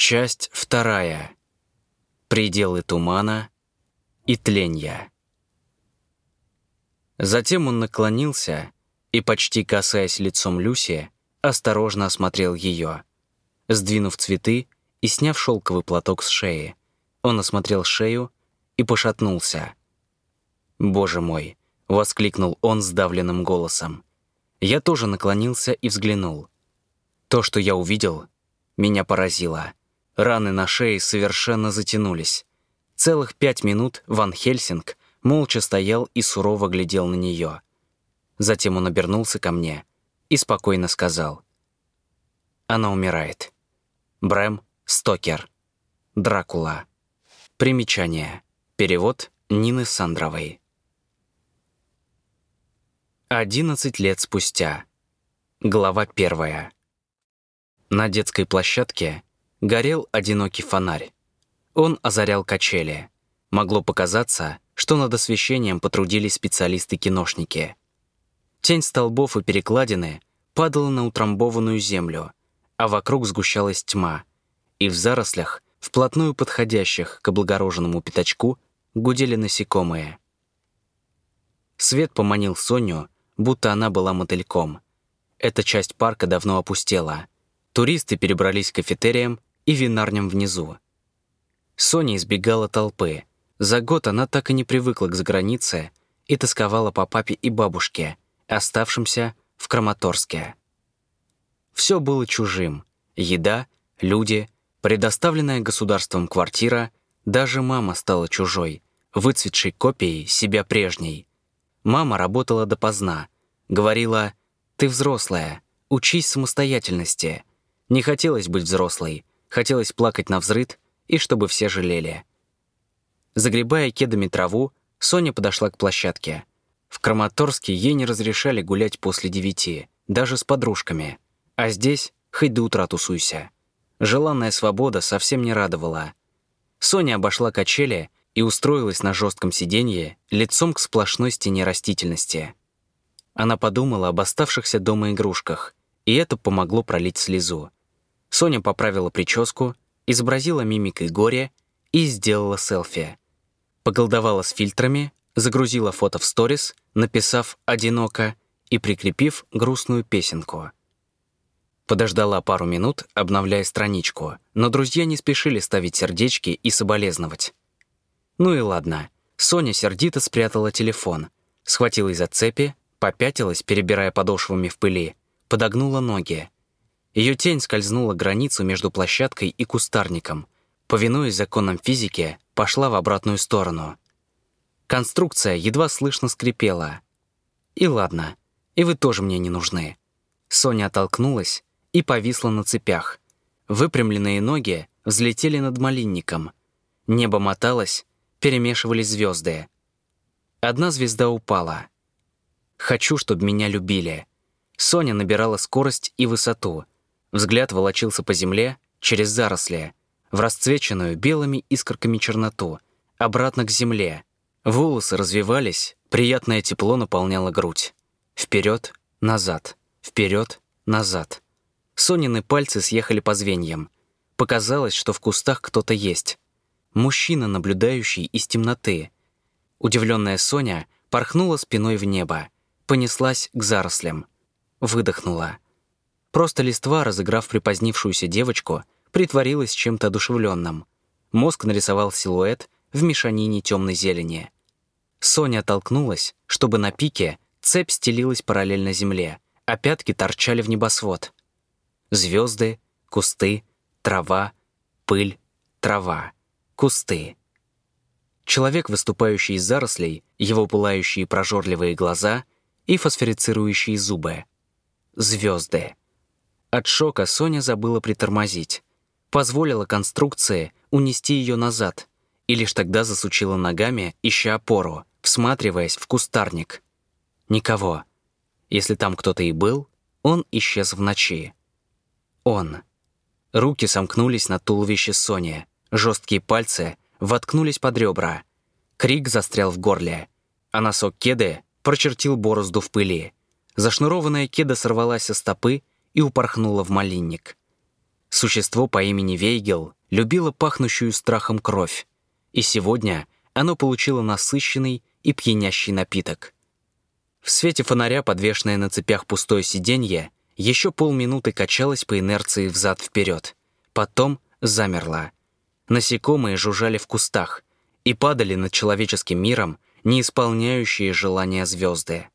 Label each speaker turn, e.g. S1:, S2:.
S1: Часть вторая. Пределы тумана и тленья. Затем он наклонился и, почти касаясь лицом Люси, осторожно осмотрел ее. Сдвинув цветы и сняв шелковый платок с шеи, он осмотрел шею и пошатнулся. «Боже мой!» — воскликнул он сдавленным голосом. Я тоже наклонился и взглянул. То, что я увидел, меня поразило. Раны на шее совершенно затянулись. Целых пять минут Ван Хельсинг молча стоял и сурово глядел на нее. Затем он обернулся ко мне и спокойно сказал. «Она умирает. Брэм Стокер. Дракула. Примечание. Перевод Нины Сандровой. Одиннадцать лет спустя. Глава первая. На детской площадке горел одинокий фонарь. Он озарял качели. Могло показаться, что над освещением потрудились специалисты-киношники. Тень столбов и перекладины падала на утрамбованную землю, а вокруг сгущалась тьма, и в зарослях, вплотную подходящих к облагороженному пятачку, гудели насекомые. Свет поманил Соню, будто она была мотыльком. Эта часть парка давно опустела. Туристы перебрались к кафетериям и винарням внизу. Соня избегала толпы. За год она так и не привыкла к загранице и тосковала по папе и бабушке, оставшимся в Краматорске. Все было чужим. Еда, люди, предоставленная государством квартира, даже мама стала чужой, выцветшей копией себя прежней. Мама работала допоздна, говорила «Ты взрослая, учись самостоятельности». Не хотелось быть взрослой, Хотелось плакать на взрыд и чтобы все жалели. Загребая кедами траву, Соня подошла к площадке. В Краматорске ей не разрешали гулять после девяти, даже с подружками. А здесь хоть до утра тусуйся. Желанная свобода совсем не радовала. Соня обошла качели и устроилась на жестком сиденье лицом к сплошной стене растительности. Она подумала об оставшихся дома игрушках, и это помогло пролить слезу. Соня поправила прическу, изобразила мимикой горе и сделала селфи. Поголдовала с фильтрами, загрузила фото в сторис, написав «одиноко» и прикрепив грустную песенку. Подождала пару минут, обновляя страничку, но друзья не спешили ставить сердечки и соболезновать. Ну и ладно. Соня сердито спрятала телефон, схватилась за цепи, попятилась, перебирая подошвами в пыли, подогнула ноги, ее тень скользнула границу между площадкой и кустарником. Повинуясь законам физики, пошла в обратную сторону. Конструкция едва слышно скрипела. И ладно, и вы тоже мне не нужны. Соня оттолкнулась и повисла на цепях. Выпрямленные ноги взлетели над малинником. Небо моталось, перемешивались звезды. Одна звезда упала. «Хочу, чтобы меня любили». Соня набирала скорость и высоту — Взгляд волочился по земле, через заросли, в расцвеченную белыми искорками черноту, обратно к земле. Волосы развивались, приятное тепло наполняло грудь. Вперед, назад, вперед, назад. Сонины пальцы съехали по звеньям. Показалось, что в кустах кто-то есть. Мужчина, наблюдающий из темноты. Удивленная Соня порхнула спиной в небо, понеслась к зарослям. Выдохнула. Просто листва, разыграв припозднившуюся девочку, притворилась чем-то одушевленным. Мозг нарисовал силуэт в мешанине темной зелени. Соня оттолкнулась, чтобы на пике цепь стелилась параллельно земле, а пятки торчали в небосвод. Звезды, кусты, трава, пыль, трава, кусты. Человек, выступающий из зарослей, его пылающие прожорливые глаза и фосфорицирующие зубы. Звезды. От шока Соня забыла притормозить. Позволила конструкции унести ее назад и лишь тогда засучила ногами, ища опору, всматриваясь в кустарник. Никого. Если там кто-то и был, он исчез в ночи. Он. Руки сомкнулись на туловище Сони, жесткие пальцы воткнулись под ребра. Крик застрял в горле, а носок кеды прочертил борозду в пыли. Зашнурованная кеда сорвалась со стопы и упорхнула в малинник. Существо по имени Вейгел любило пахнущую страхом кровь, и сегодня оно получило насыщенный и пьянящий напиток. В свете фонаря, подвешенное на цепях пустое сиденье, еще полминуты качалось по инерции взад-вперед. Потом замерла. Насекомые жужжали в кустах и падали над человеческим миром, не исполняющие желания звезды.